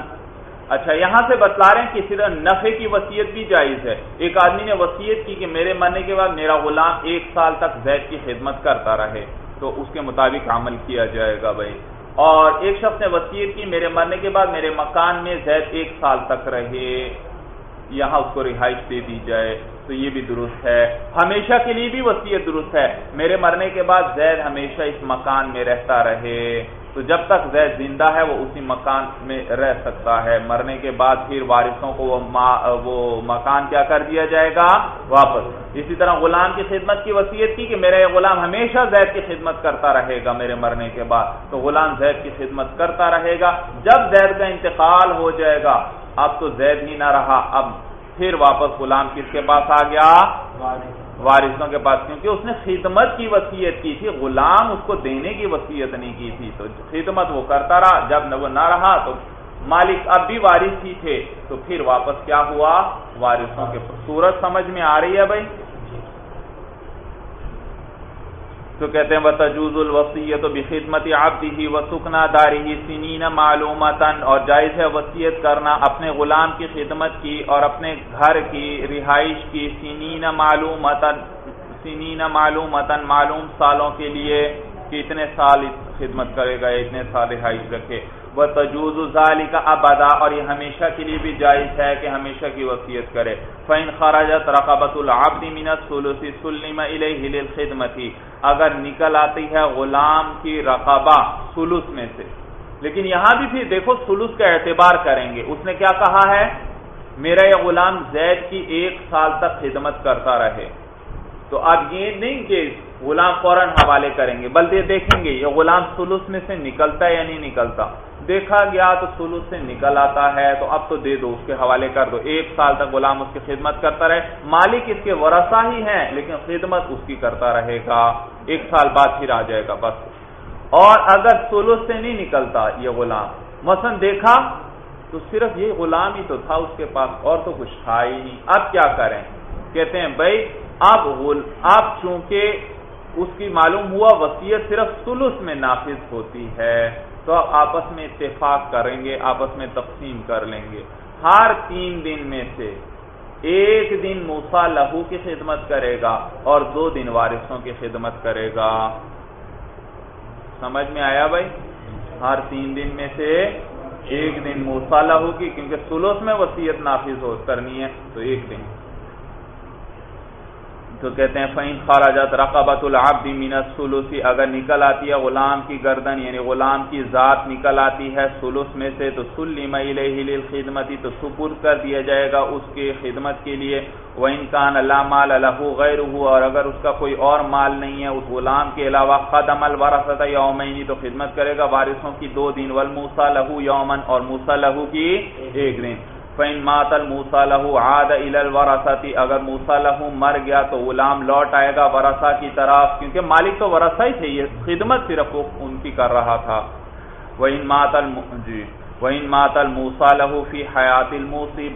اچھا یہاں سے بتلا رہے ہیں کہ صرف نفے کی وسیعت بھی جائز ہے۔ ایک آدمی نے وسیعت کی کہ میرے مرنے کے بعد میرا غلام ایک سال تک زید کی خدمت کرتا رہے تو اس کے مطابق عمل کیا جائے گا بھائی۔ اور ایک شخص نے وسیعت کی میرے مرنے کے بعد میرے مکان میں زید ایک سال تک رہے۔ یہاں اس کو رہائش دے دی جائے تو یہ بھی درست ہے۔ ہمیشہ کے لیے بھی وسیعت درست ہے۔ میرے مرنے کے بعد زید ہمیشہ اس مکان میں رہتا رہے۔ تو جب تک زید زندہ ہے، وہ اسی مکان میں رہ سکتا ہے۔ مرنے کے بعد پھر وارثوں کو وہ مکان کیا کر دیا جائے گا؟ واپس۔ اسی طرح غلام کی خدمت کی وصیت کی کہ میرا یہ غلام ہمیشہ زید کی خدمت کرتا رہے گا میرے مرنے کے بعد۔ تو غلام زید کی خدمت کرتا رہے گا۔ جب زید کا انتقال ہو جائے گا، اب تو زید ہی نہ رہا، اب پھر واپس غلام کس کے پاس آ گیا؟ وارثوں کے پاس، کیونکہ اس نے خدمت کی وصیت کی تھی، غلام اس کو دینے کی وصیت نہیں کی تھی، تو خدمت وہ کرتا رہا، جب وہ نہ رہا تو مالک اب بھی وارث ہی تھے، تو پھر واپس کیا ہوا؟ وارثوں کے صورت سمجھ میں آ رہی ہے بھائی؟ تو کہتے ہیں بتجوز الوصیت الوسیت و خدمت آپتی ہی و سکنا داری ہی سنین معلومتاً اور جائز ہے وسیعت کرنا اپنے غلام کی خدمت کی اور اپنے گھر کی رہائش کی۔ سنین معلومتا سنین معلومتاً معلوم سالوں کے لیے کہ اتنے سال خدمت کرے گا، اتنے سال رہائش رکھے۔ وہ تجوز ظالی کا ابدا اور یہ ہمیشہ کے لیے بھی جائز ہے کہ ہمیشہ کی وصیت کرے. فین خراجت رقبت العبد من الثلث سلم الیہ للخدمتی اگر نکل آتی ہے غلام کی رقبہ ثلث میں سے۔ لیکن یہاں بھی پھر دیکھو ثلث کا اعتبار کریں گے۔ اس نے کیا کہا ہے؟ میرا یہ غلام زید کی ایک سال تک خدمت کرتا رہے۔ تو اب یہ نہیں کہ غلام فوراً حوالے کریں گے، بلکہ دیکھیں گے یہ غلام سلوس میں سے نکلتا ہے یا نہیں نکلتا۔ دیکھا گیا تو سلوس سے نکل آتا ہے، تو اب تو دے دو، اس کے حوالے کر دو۔ ایک سال تک غلام اس کی خدمت کرتا رہے۔ مالک اس کے ورثہ ہی ہیں، لیکن خدمت اس کی کرتا رہے گا۔ ایک سال بعد پھر آ جائے گا، بس۔ اور اگر سلوس سے نہیں نکلتا یہ غلام، مثلا دیکھا تو صرف یہ غلام ہی تو تھا، اس کے پاس اور تو کچھ تھا ہی نہیں۔ اب کیا کریں؟ کہتے ہیں، بھائی، اب اب چونکہ اس کی معلوم ہوا وسیعت صرف سلس میں نافذ ہوتی ہے۔ تو آپس میں اتفاق کریں گے، آپس میں تقسیم کر لیں گے۔ ہر تین دن میں سے ایک دن موسا لہو کی خدمت کرے گا اور دو دن وارثوں کی خدمت کرے گا۔ سمجھ میں آیا بھائی؟ ہر تین دن میں سے ایک دن موسا لہو کی، کیونکہ سلوس میں وسیعت نافذ ہو کرنی ہے، تو ایک دن۔ تو کہتے ہیں فین خراجات رقبت العبد من الثلث، اگر نکل آتی ہے غلام کی گردن یعنی غلام کی ذات نکل آتی ہے ثلث میں سے، تو سلم الیہ للخدمت، تو سپرد کر دیا جائے گا اس کی خدمت کے لیے۔ وان کان لا مال له غیره اور اگر اس کا کوئی اور مال نہیں ہے، اس غلام کے علاوہ خدم الورثه یومین تو خدمت کرے گا وارثوں کی دو دن۔ والموصى له یوما اور موسی له کی ایک دن۔ فین ماتل موسا لہو آد الورثتی اگر موسا لہو مر گیا تو غلام لوٹ آئے گا ورثہ کی طرف، کیونکہ مالک تو ورثہ ہی تھے، یہ خدمت صرف ان کی کر رہا تھا۔ وہ ان ماتل جی وہ ان ماتل موسا لہو فی حیات الموسی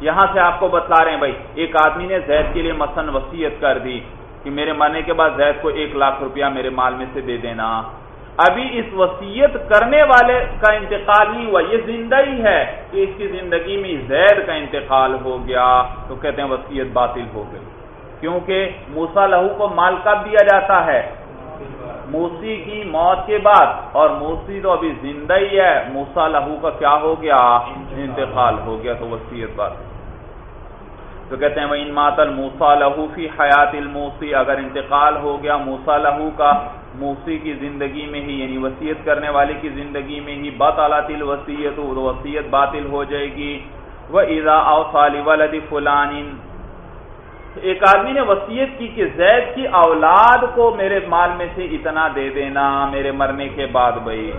یہاں سے آپ کو بتلا رہے ہیں بھائی، ایک آدمی نے زید کے لیے مثلا وسیعت کر دی کہ میرے مرنے کے بعد زید کو ایک لاکھ روپیہ میرے مال میں سے دے دینا۔ ابھی اس وسیعت کرنے والے کا انتقال نہیں ہوا، یہ زندہ ہی ہے کہ اس کی زندگی میں زید کا انتقال ہو گیا، تو کہتے ہیں وسیعت باطل ہو گئی۔ کیونکہ موسا لہو کو مال کب دیا جاتا ہے؟ موسی کی موت کے بعد۔ اور موسی تو ابھی زندہ ہی ہے موسا لہو کا کیا ہو گیا؟ انتقال ہو گیا، تو وسیعت باطل۔ تو کہتے ہیں وہ ان ماتل موسا لہو فی حیات الموسی اگر انتقال ہو گیا موسا لہو کا موسی کی زندگی میں ہی یعنی وسیعت کرنے والے کی زندگی میں ہی بطالت وسیعت وسیعت باطل ہو جائے گی۔ وہ ادا او ولد فلان۔ ایک آدمی نے وسیعت کی کہ زید کی اولاد کو میرے مال میں سے اتنا دے دینا، میرے مرنے کے بعد بھائی۔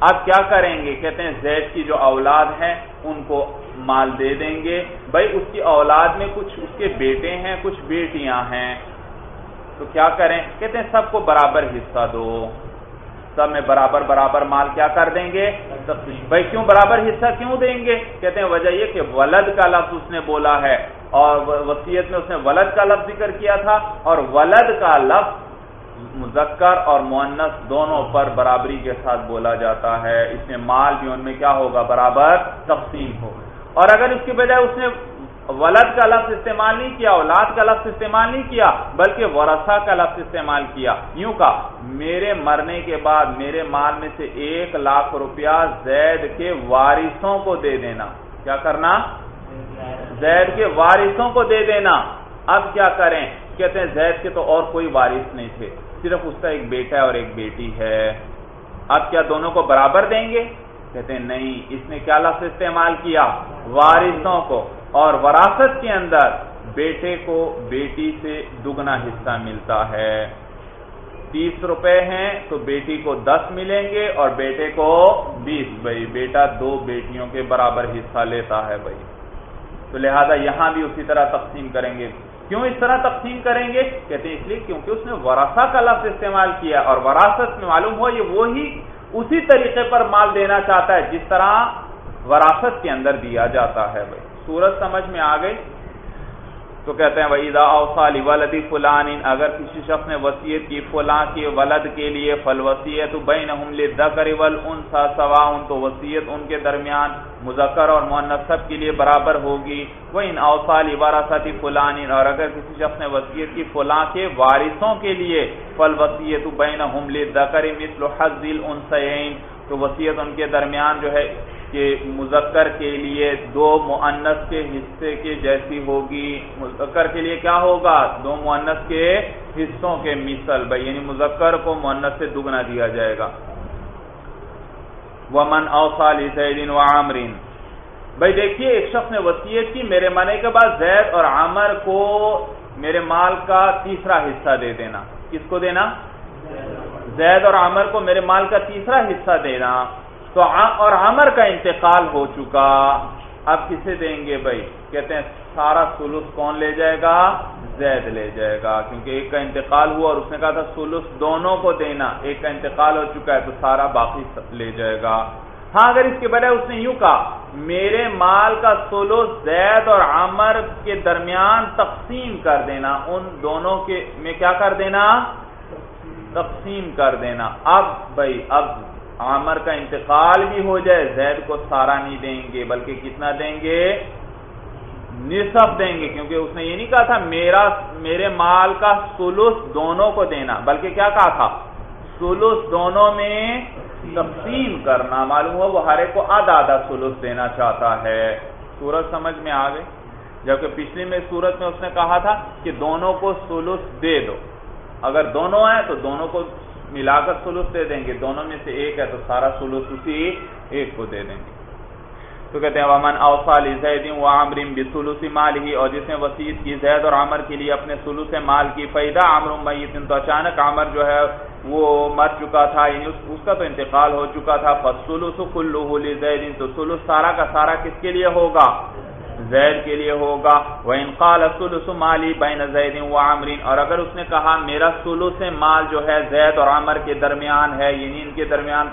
اب کیا کریں گے؟ کہتے ہیں زید کی جو اولاد ہیں، ان کو مال دے دیں گے۔ بھائی، اس کی اولاد میں کچھ اس کے بیٹے ہیں، کچھ بیٹیاں ہیں۔ تو کیا کریں؟ کہتے ہیں سب کو برابر حصہ دو۔ سب میں برابر برابر مال کیا کر دیں گے؟ بھائی کیوں برابر حصہ کیوں دیں گے؟ کہتے ہیں وجہ یہ کہ ولد کا لفظ اس نے بولا ہے اور وسیعت میں اس نے ولد کا لفظ ذکر کیا تھا اور ولد کا لفظ مذکر اور مونس دونوں پر برابری کے ساتھ بولا جاتا ہے۔ اس میں مال بھی ان میں کیا ہوگا؟ برابر تقسیم ہوگا۔ اور اگر اس کی بجائے اس نے ولد کا لفظ استعمال نہیں کیا، اولاد کا لفظ استعمال نہیں کیا، بلکہ ورثہ کا لفظ استعمال کیا۔ یوں کہا، میرے مرنے کے بعد میرے مال میں سے ایک لاکھ روپیہ زید کے وارثوں کو دے دینا۔ کیا کرنا؟ زید کے وارثوں کو دے دینا۔ اب کیا کریں؟ کہتے ہیں زید کے تو اور کوئی وارث نہیں تھے، صرف اس کا ایک بیٹا اور ایک بیٹی ہے۔ اب کیا دونوں کو برابر دیں گے؟ کہتے ہیں نہیں، اس نے کیا لفظ استعمال کیا؟ وارثوں کو۔ اور وراثت کے اندر بیٹے کو بیٹی سے دگنا حصہ ملتا ہے۔ تیس روپے ہیں تو بیٹی کو دس ملیں گے اور بیٹے کو بیس۔ بھائی، بیٹا دو بیٹیوں کے برابر حصہ لیتا ہے بھائی۔ تو لہذا یہاں بھی اسی طرح تقسیم کریں گے۔ کیوں اس طرح تقسیم کریں گے؟ کہتے ہیں اس لیے کیونکہ اس نے ورثہ کا لفظ استعمال کیا اور وراثت میں معلوم ہو یہ وہی اسی طریقے پر مال دینا چاہتا ہے جس طرح وراثت کے اندر دیا جاتا ہے بھائی۔ سورج سمجھ میں آ گئی تو کہتے ہیں وَإِذَا أَوْصَى لِوَلَدِ فُلَانٍ، اگر کسی شخص نے وصیت کی فلاں کے ولد کے لیے فَالْوَصِيَةُ بَيْنَهُمْ لِلذَّكَرِ وَالْأُنْثَى سَوَاءٌ تو وصیت ان کے درمیان مذکر اور مؤنث سب کے لیے برابر ہوگی۔ وَإِنْ أَوْصَى لِوَرَثَةِ فُلَانٍ، اور اگر کسی شخص نے وصیت کی فلاں کے وارثوں کے لیے فَالْوَصِيَةُ بَيْنَهُمْ لِلذَّكَرِ مِثْلُ حَظِّ الْأُنْثَيَيْنِ تو وصیت ان کے درمیان جو ہے کہ مذکر کے لیے دو معنس کے حصے کے جیسی ہوگی۔ مذکر کے لیے کیا ہوگا؟ دو معنس کے حصوں کے مثل۔ بھائی یعنی مذکر کو معنس سے دگنا دیا جائے گا۔ ومن اوسال زیدین و عامرین بھائی، دیکھیے، ایک شخص نے وسیعت کی، میرے منع کے بعد زید اور عامر کو میرے مال کا تیسرا حصہ دے دینا۔ کس کو دینا؟ زید اور عامر کو میرے مال کا تیسرا حصہ دینا۔ تو اور عمر کا انتقال ہو چکا۔ اب کسے دیں گے بھائی؟ کہتے ہیں سارا سلوس کون لے جائے گا؟ زید لے جائے گا، کیونکہ ایک کا انتقال ہوا اور اس نے کہا تھا سلوس دونوں کو دینا، ایک کا انتقال ہو چکا ہے تو سارا باقی لے جائے گا۔ ہاں اگر اس کے بجائے اس نے یوں کہا، میرے مال کا سلوس زید اور عمر کے درمیان تقسیم کر دینا، ان دونوں کے میں کیا کر دینا؟ تقسیم کر دینا۔ اب بھائی، اب عامر کا انتقال بھی ہو جائے، زید کو سارا نہیں دیں گے، بلکہ کتنا دیں گے؟ نصف دیں گے، کیونکہ اس نے یہ نہیں کہا تھا، میرا، میرے مال کا سلوس دونوں کو دینا، بلکہ کیا کہا تھا؟ سلوس دونوں میں تقسیم کرنا، معلوم ہو وہ ہر ایک کو آدھا آدھا سلوس دینا چاہتا ہے۔ سورج سمجھ میں آ گئی جبکہ پچھلی میں سورت میں اس نے کہا تھا کہ دونوں کو سلوس دے دو۔ اگر دونوں ہیں تو دونوں کو ملا کر سلوس دے دیں گے، دونوں میں سے ایک ہے تو سارا سلوس اسی ایک کو دے دیں گے۔ تو کہتے ہیں، ومن اوصال زید و عمر بسلوس مال ہی اور جس نے وسیعت کی زید اور عمر کے لیے اپنے سلوس مال کی فیدا عمر میت تو اچانک عمر جو ہے وہ مر چکا تھا یعنی اس کا تو انتقال ہو چکا تھا۔ فسلوس کلہ لزید تو سلوس سارا کا سارا کس کے لیے ہوگا؟ زید کے لیے ہوگا۔ وہ انقال سلوس مالی بین زید و عامرین اور اگر اس نے کہا میرا سلوس مال جو ہے زید اور عامر کے درمیان ہے یعنی ان کے درمیان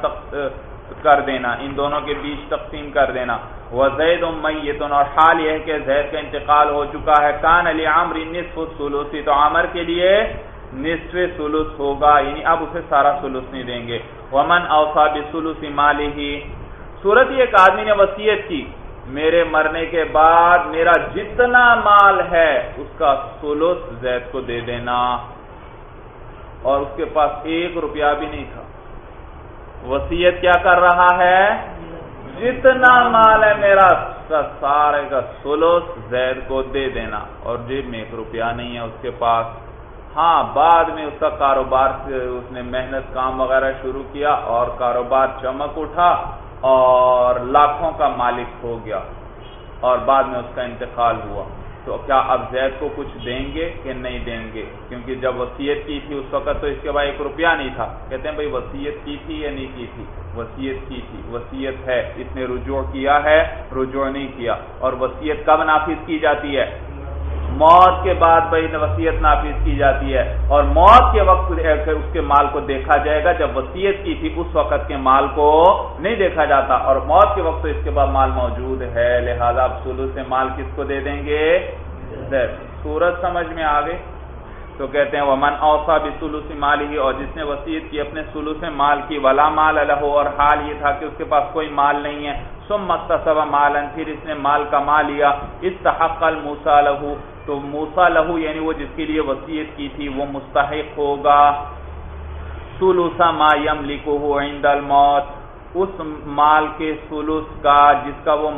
کر دینا، ان دونوں کے بیچ تقسیم کر دینا۔ وہ زید میتن اور حال یہ ہے کہ زید کا انتقال ہو چکا ہے۔ کان علی عامر نصف سلوسی تو عامر کے لیے نصف سلوس ہوگا یعنی اب اسے سارا سلوس نہیں دیں گے۔ ومن اوسا بسلوسی مالی ہی صورت ایک آدمی نے وسیعت کی۔ میرے مرنے کے بعد میرا جتنا مال ہے، اس کا سلوس زید کو دے دینا۔ اور اس کے پاس ایک روپیہ بھی نہیں تھا۔ وسیعت کیا کر رہا ہے؟ جتنا مال ہے میرا سارے کا سلوس زید کو دے دینا۔ اور جیب میں ایک روپیہ نہیں ہے اس کے پاس۔ ہاں بعد میں اس کا کاروبار سے، اس نے محنت، کام وغیرہ شروع کیا اور کاروبار چمک اٹھا۔ اور لاکھوں کا مالک ہو گیا اور بعد میں اس کا انتقال ہوا۔ تو کیا اب زید کو کچھ دیں گے کہ نہیں دیں گے؟ کیونکہ جب وسیعت کی تھی اس وقت تو اس کے بعد ایک روپیہ نہیں تھا۔ کہتے ہیں بھائی وسیعت کی تھی یا نہیں کی تھی؟ وسیعت کی تھی۔ وسیعت ہے۔ اس نے رجوع کیا ہے، رجوع نہیں کیا۔ اور وسیعت کب نافذ کی جاتی ہے؟ موت کے بعد بھائی وسیعت نافذ کی جاتی ہے اور موت کے وقت اس کے مال کو دیکھا جائے گا جب وسیعت کی تھی اس وقت کے مال کو نہیں دیکھا جاتا اور موت کے وقت تو اس کے بعد مال موجود ہے لہذا اب سلو سے مال کس کو دے دیں گے؟ سورج. سمجھ میں آ تو کہتے ہیں ومن اوسا بھی سلو سے مال ہی اور جس نے وسیعت کی اپنے سلو سے مال کی ولا مال الح اور حال یہ تھا کہ اس کے پاس کوئی مال نہیں ہے سم مختص مالن پھر اس نے مال کما لیا اس تحق الموسا لہو تو موسا لہو یعنی وہ جس کے لیے وسیعت کی تھی، وہ مستحق ہوگا۔ سلوسا ما یم لکھو عند الموت۔ اس مال کے سلوس کا، جس کا وہ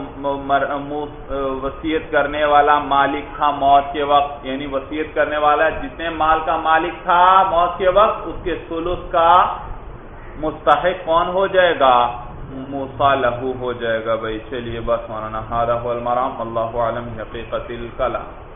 وسیعت کرنے والا مالک تھا موت کے وقت۔ یعنی وسیعت کرنے والا جتنے مال کا مالک تھا موت کے وقت، اس کے سلوس کا مستحق کون ہو جائے گا؟ موسا لہو ہو جائے گا۔ بھائی چلیے، بس مولانا المرام۔ اللہ عالم حقیقت الکلام۔